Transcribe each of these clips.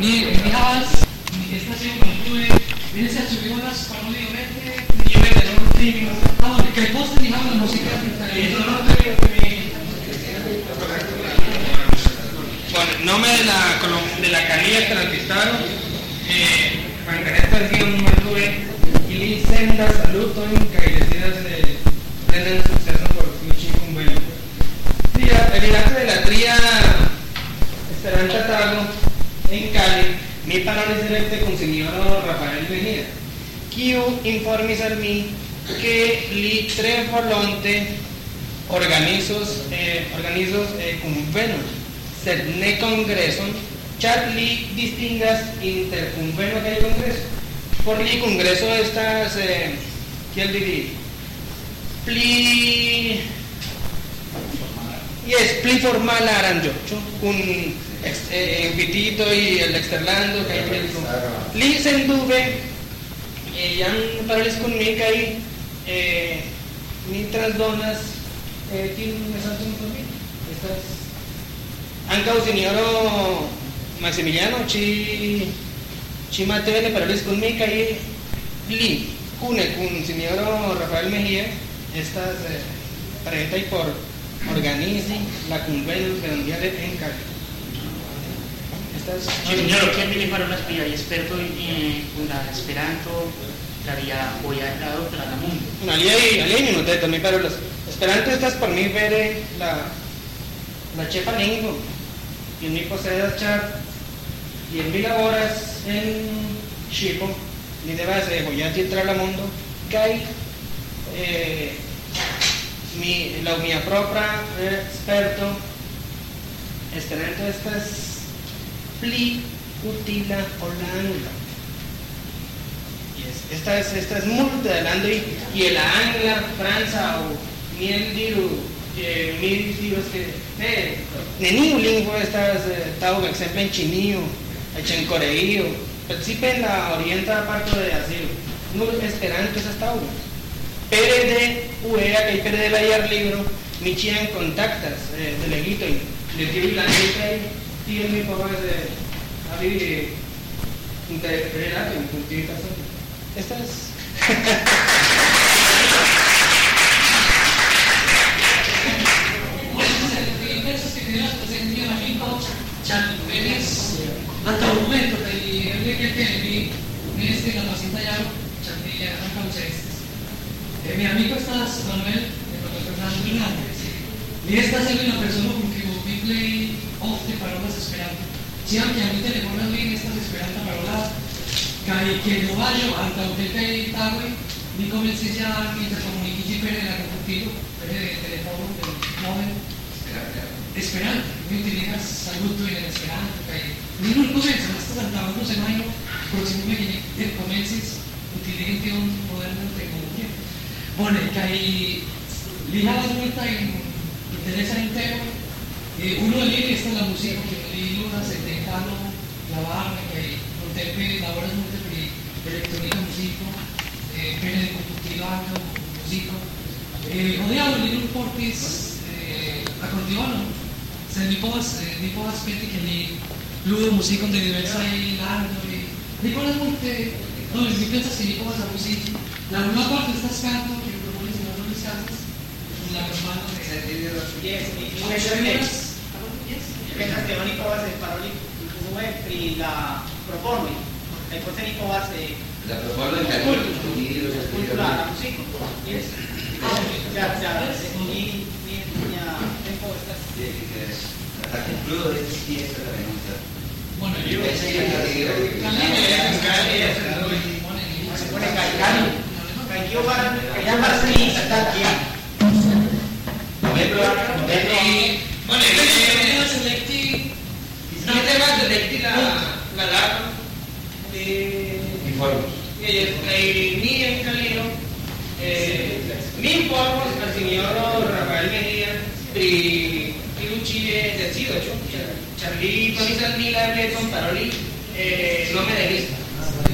ni ni havas ni estación konstrue en esa chubibolas paroliamente ni yo de no trimos ah bueno que poste ni havas música Y no, no te digo que mi- Bueno, en nombre de la, de la Canilla Tranquistaro, eh, Mancaneta decía un malue y li senda saluto en cailecidas de plena suceso por Fuchi Cumbelo. Mira, el viaje de la tría Esperanza Tago en Cali, mi paroles directe con señor Rafael Mejía. Informis al mi que li tre volonte organizos, eh, organizos eh, convenos, sed ne congreson, char li distingas inter conveno kaj congreso. Por li congreso estas, eh, kiel diri, pli Yes, pli formala aranĝo, ĉu? Ex, eh, invititoj el eksterlando kaj tiel. Li sendube eh, jam parolis kun mi kaj eh, mi transdonas eh, tiun mesaĝon por mi. Estas ankaŭ sinjoro Maximiliano ĉi ĉi matene parolis kun mi kaj li kune kun sinjoro Rafael Mejía estas eh, pretaj por organizi la convenio mundial en Cali. Señor, ¿quién viene para una espía y experto en eh, la Esperanto, la apoyada para la mundo? Bueno, aliai, aliai minuteto, mi pero los esperanto estas por mi vere la la chefa lingua y mi posee char y en mil horas en Chico ni de voy a entrar al mundo. Kai eh, mi la mia propria eh, esperto esperanto estas pli utila olanda Yes. Esta es, esta es multe hablando y, y el angla, Franza o mil diru, eh, mil dirus que eh, neniu lingua estas eh, tau ejemplo en chinio, en coreio, participe en la orienta parte de Asia. No esperanto esas tau. Pere de UEA, que pere de la libro, mi chian contactas, eh, de leguito y le tiro la letra tiene mi papá de abrir interpretar en puntificación. Esta es. Penso che nella presente mio amico Gian Pérez, hasta el momento de el que tiene mi este capacita ya Chandilla arranca ustedes. Eh, mi amigo está Manuel, de profesor Fernando Hernández. Y esta es una persona con que vi play off de parolas esperando. Si anche a mi telefono lì estas esperanta parola kai che no vayo anta un pepe tagui mi comencé ya a intercomunicar per la computilo per el teléfono del móvil Esperanto, mi utiligas saluto en Esperanto kai ni nun komenco, estas antaŭ semajno proksimume ke ne komencis utiligi un moderna tecnología. Bone, kai li havas multajn interesajn temojn. Eh, uno de ellos está la música que li ludas en Tejano, la barra, que contemple laboras multe pri electrónica musico, eh, pene de computilanca, musico. Eh, hodiaŭ li nun portis eh, akordeonon, sed mi povas eh, povas peti ke li ludo muzikon de diversaj landoj. Li konas multe, no, mi pensas ke li povas la muziki. La unua parto estas kanto, que proponis la Luis Casas, la hermano de Yes, eh, paroli unue pri la eh, La que hay kultura la. Yes. Estas hasta que de sí esta es la pregunta. Bueno, yo... Es se pone para para Bueno, selecti... elegir la la lata de y mi en Calino eh, mi informo al señor Rafael Mejía pri Piuchi decido yo Charlie Panisan Mila Beton Paroli eh, no me debiste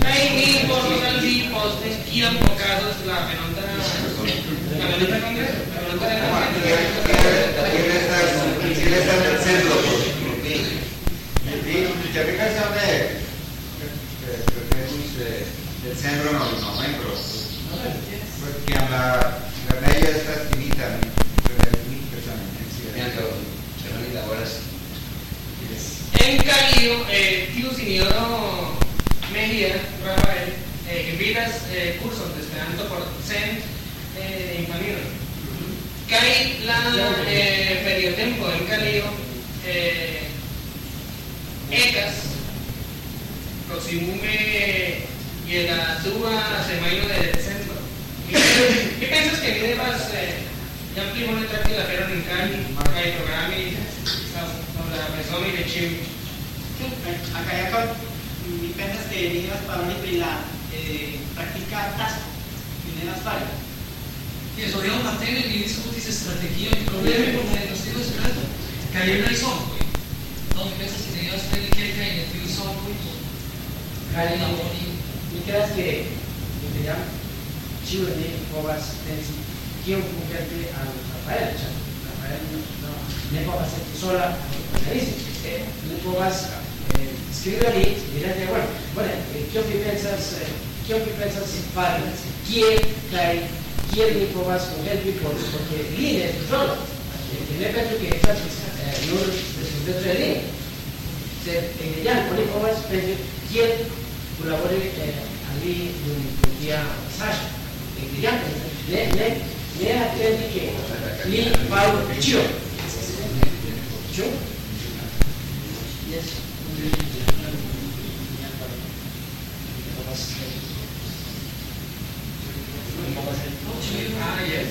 Hay mi informo al sí poste kiam casos la penonta la penonta congreso la penonta de congreso Del centro no, no entro. Perché la, finita. En Cali, eh, tío Sinioro Mejía, Rafael, eh, invitas eh, cursos de esperanto por CEN eh, Infanil. Cai la eh, periotempo en Cali, eh, ECAS, proximume y la suba semaino del centro. ¿Qué piensas que viene más? Eh, ya primo le traje la perra en Cali, hay programas y la persona y de Chile. Acá ya con mi que niñas para una prila eh, practica tasco, mineras varias. Io dobbiamo mantenere i discuti di strategia e problemi con il nostro esperanto. Che io non so qui. Non penso si deve aspettare che che ne più so qui. Cari lavori. Mi creas que Chile quién convierte a Rafael, Rafael no, no, ne povas eh, scrivere lì, direte, bueno, bueno, eh, io che pensas, eh, io che pensas fare, chi è, kai, chi è ne povas convierte por, porque lì ne sola, e ne penso che estas eh, non rispetto a lì, se en ella pone povas pensi, chi è colabore eh, allí un día Sasha, en ella, ne, ne, ne attendi che lì parlo cio. Cio? Yes. Ah, yes.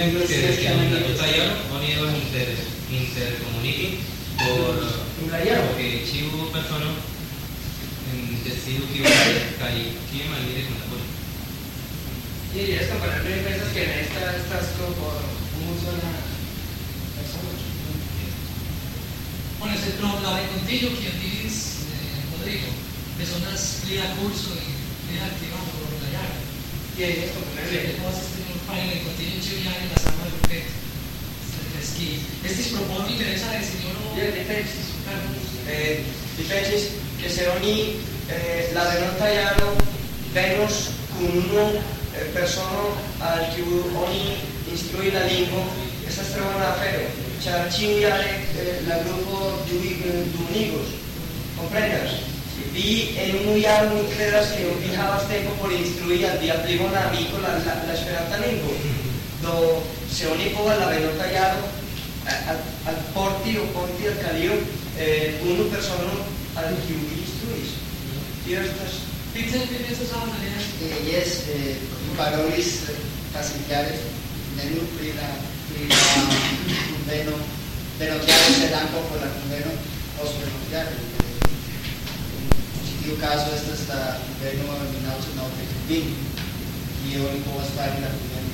Penso che siamo da tagliare ogni due inter intercomunichi por Un italiano? che ci vuole persona in decido che vuole kai che ma dire con la cosa Y dirías comparar tres veces que en esta estás como por un sola persona. Bueno, se parlare contigo che diris eh, Rodrigo, personas lea curso e lea attivando con la llave. Y ahí es compararle. Le cose che non fai nel continuo civiani la samba del petto. Ski. Estis proponi interesa del signor Io difensis, eh, difensis che se ogni eh, venus con uno eh, persona al che ogni instrui la lingua e a fare di amigos comprendas vi en un iar mi credas que vi havas tempo por instruir al día primo un amigo la, la, la esperanza lingua do se la al, al porti o porti al calio eh, persona al vi instruis Tio estas Piensa que Eh, yes, eh, parolis facilitare nel pri la pri la conveno venotiare sed anco por la conveno post venotiare in tiu caso estas la conveno en 1995 io oni povas fari la conveno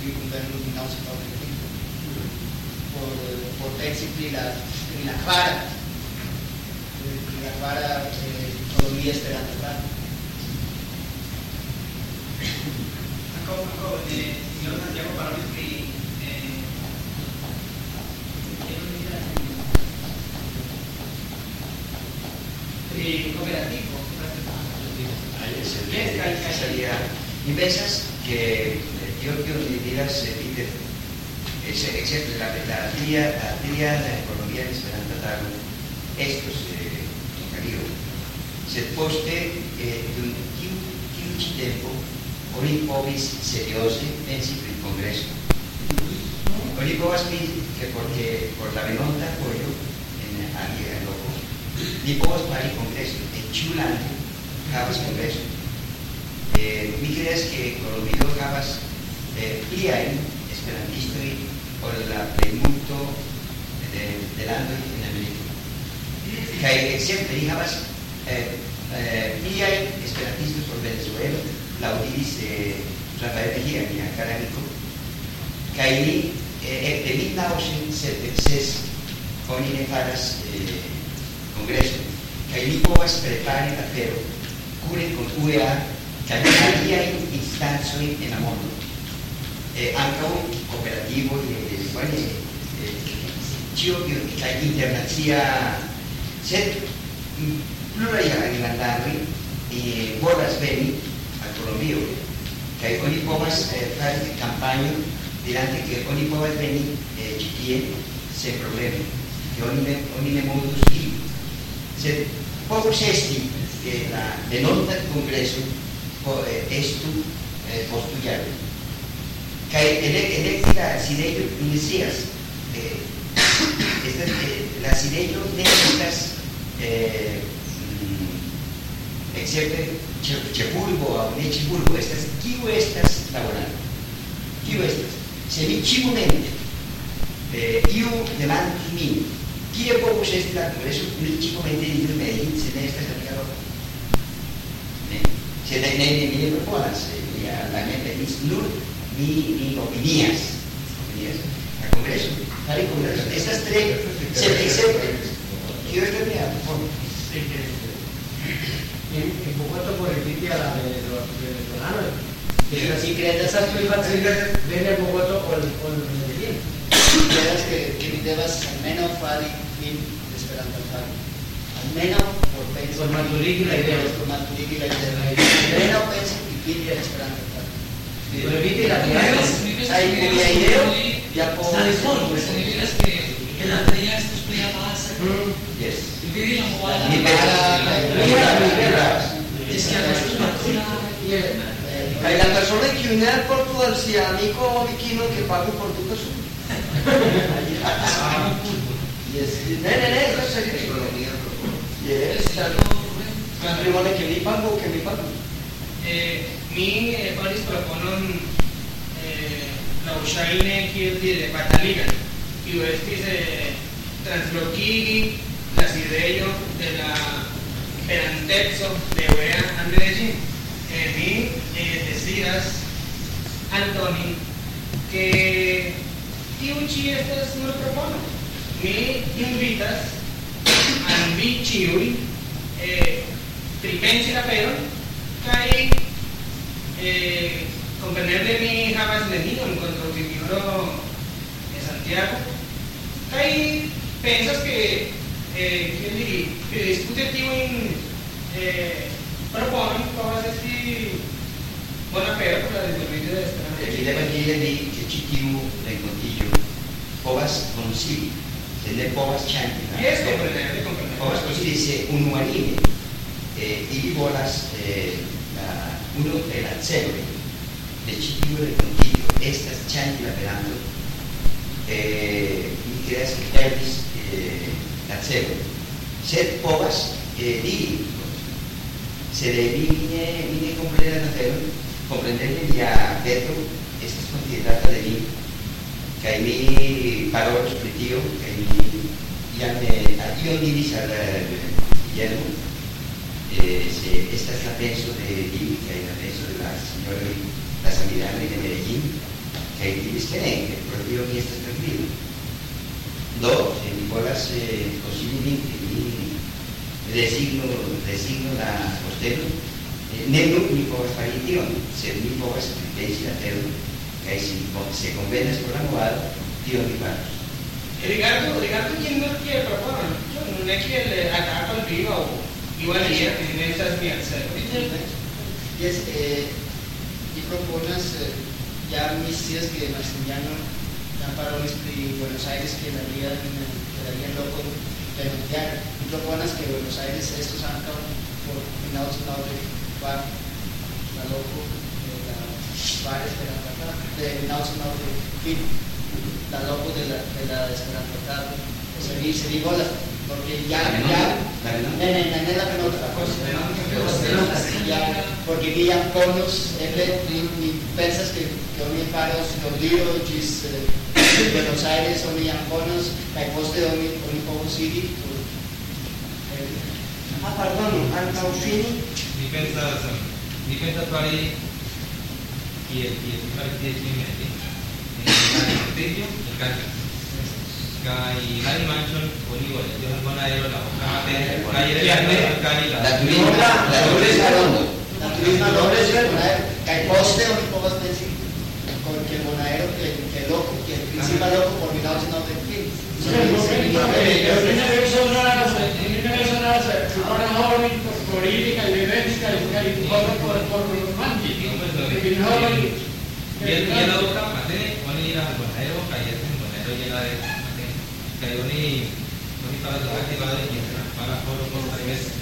tiu conveno en 1995 por, por pri la la pri la kvara eh, Ancora, ancora, eh, Santiago eh, che non mi piace. Pri cooperativo sería, pensas que yo quiero que eh, ese, la, la tría, la tría de la economía estos, eh, Carío, se poste eh, de un huge tempo, oni povis seriosi pensi pri congreso. Povas que porque por la venonta apoyo en alia loco, ni povas fari congreso, en chulante havas congreso. Eh, mi creas que Colombia havas eh, pliajn esperantistoj por la plejmulto de, de landoj en Ameriko. Kaj ekzemple ni havas eh, eh, pliajn esperantistoj por Venezuelo, laŭ diris eh, Rafael Mejía, mia kara amiko. Kaj ni eh, ekde 1976 oni ne faras eh, kongreso kaj ni povas prepari afero kure con UEA kaj aliaj instancoj en la mondo. Eh, ankaŭ kooperativo de bueno, eh, ĉio kaj internacia sed pluraj agrilandanoj ni bolas veni al colombio que oni povas eh, fari campaña dirante que oni povas veni eh, ĉi tie sen problemi ne, oni ne modus iri sed povus esti que la venonta congreso eh, estu eh, la sidejo inicias eh, estas, eh, la estas eh, mm, excepte ĉefurbo aŭ ne ĉefurbo estas estas se mi eh, kie povus esti la kongreso mi ĉiumomente diru Medellin se ne estas alia loko ne se ne ne ne mi ne proponas eh, mi a la ne venis nur mi mi opinias opinias la congreso estas tre se excepte kiu estas mia propono En, en Bogotá por el sitio a la de los venezolanos. Si crees esas privacidades, ven el Bogotá o el, Medellín. Credas que, que mi devas almeno fari fin esperanto. Almeno por pensi. Por maturigi la idea. Por maturigi la idea. Pensi esperanto evite la idea. ves, idea, ya puedo- Sta di fondo, se mi ves che, che la tria sto spia passa, yes la muovada, mi pensas ti schiava sul mattone, Hay la persona que une al si o vicino que pague por tu caso. Yes. Ne, ne, eso sería economía. Yes. Eh, eh, eh, uŝajne kiel dire bataligan kiu estis eh, translokigi la sidejo de la esperanteco de. Eh, mi eh, decidas Antoni que propono. Mi invitas al vi ĉiuj eh, pripensi la aferon kaj eh, kompreneble mi havas nenion kontraŭ Sinjoro de Santiago kaj pensas que eh, diri que diskute tiujn eh, proponon povas esti bona afero por la desarrollo de Aquí Esperanto. debe dire di che ci tiu rencontillo povas consili, ne povas chanti. Es comprenderle, comprenderle. Povas consili se unuanime eh, ili volas eh, la, uno de la celoj de ci tiu rencontillo estas chanti la perando eh, mi creas que perdis eh, la celoj. Sed povas eh, diri se de mi ne, mi ne komprenas la aferon, kompreneble mia peto estas konsiderata de mi parolos pri tio kaj mi jam eh, a- ion diris al eh, Guillermo eh, se estas la penso de li kaj la penso de la señoroj la samidanoj de Medellín. Kaj diris que ne, que pro tio mi estas tranquilo do, se mi volas eh, konsili min ke mi resigno, resigno la postelo, eh, ne mi povas fari tion, sed mi povas pripensi la con- se convenas por la movado, tion mi faros. Ricardo, Ricardo, ¿quién no quiere proponer? Yo no le quiere atacar al vivo igual tiene estas piezas. Yes, eh, y proponas eh, ya mis días que Maximiliano dan paroles pri Buenos Aires que darían, que darían loco denunciar. Y proponas que Buenos Aires estos han por finados no de bar, la loco, de la bares de la plata, de de fin, la loco de la, de la esperanza. Se bolas, porque ya, La ya, venota, la la la ya, porque jam konos, eble ni, ni pensas que, faros Nordiro ĝis eh, Buenos Aires, konos, kaj poste oni, oni povus iri por eh, Ah, fini, Mi pensas, pensas fari kiel kiel mi faris tie ĉi meti. En la estudio, en casa. Kaj la dimanĉon oni volas Johan Bonaero la Ocamate, kaj reale kaj la La turisma, la turisma rondo. la turisma doble es Bonaero, kaj poste oni povas pensi con que que, que loco, que el principal loco por mi lado no te fin. Yo no veo sonar, yo no no, por jurídica y idéntica y calificada por por Manji. Que no Dia dia lalu kan mate oni ira bonero kayak itu bonero ya la mate kayak oni oni para la activa de que para por por tal vez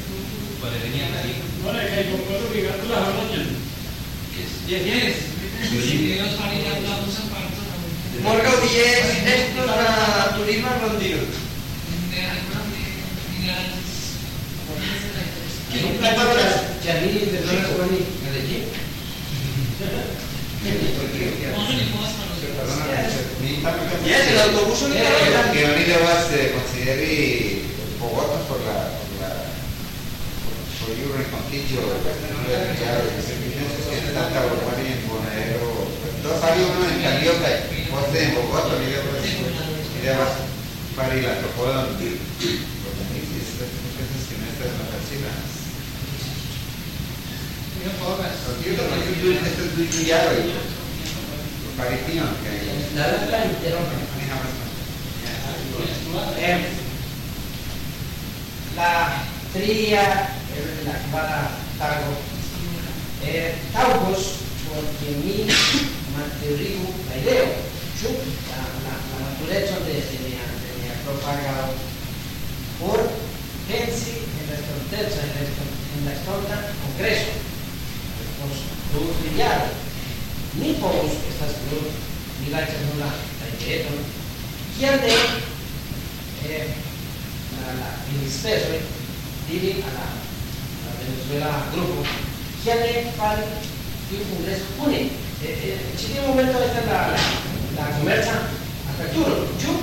para venir ahí. Bueno, que hay poco de que tú la hablas. Yes, yes. Sí, ellos para ir a Gianni, perdona, Giovanni. Yes, el autobús Eh, únicamente. que Only was uh, consideri Bogotá por la por la por servizio che è stata ormai in Bonero do fare uno in Carioca forse in Bogotá mi devo mi devo fare la topola di queste queste semestre sono facili io La. Eh, la eh, para tago eh, taugos porque mi materiu la idea chu la la la naturaleza de mi mi propagado por pensi en la estorteza en la en la estorta congreso estos du trivial. Ni povus estas du, ni laicas nun la tajeton, kial de eh, la, la ministeroi diri a la, la Venezuela grupo, kial de fari tiu congreso une. Eh, eh, ci tiu momento estas la, la, la comerza aperturo, giu,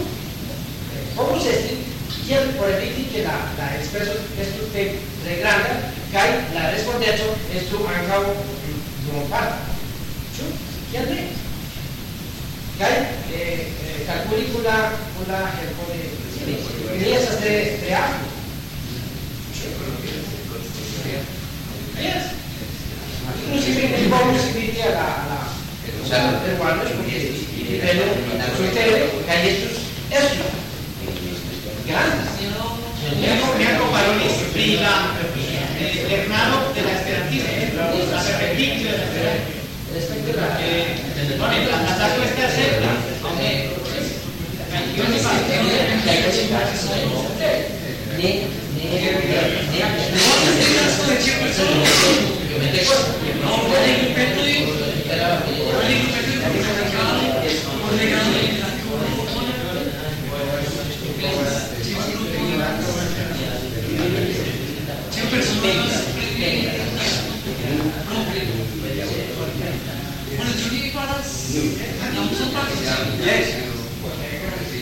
eh, povus esti chiede por eviti che la, la expreso esto te regranda cae la respondencia esto ancao non parte giù chiede Kai, eh, eh, calculi con la, con la, eh, ni tre, tre. Yes. Inclusive nel bonus alla, alla, alla, per quando è perché il livello sul tele, caietus, esso. Grande. Bianco Paroni eh, hermano de la la de Eh, está cerca, yo C'è un personaggio Bueno, Giulio Paras, non so parte. Bueno,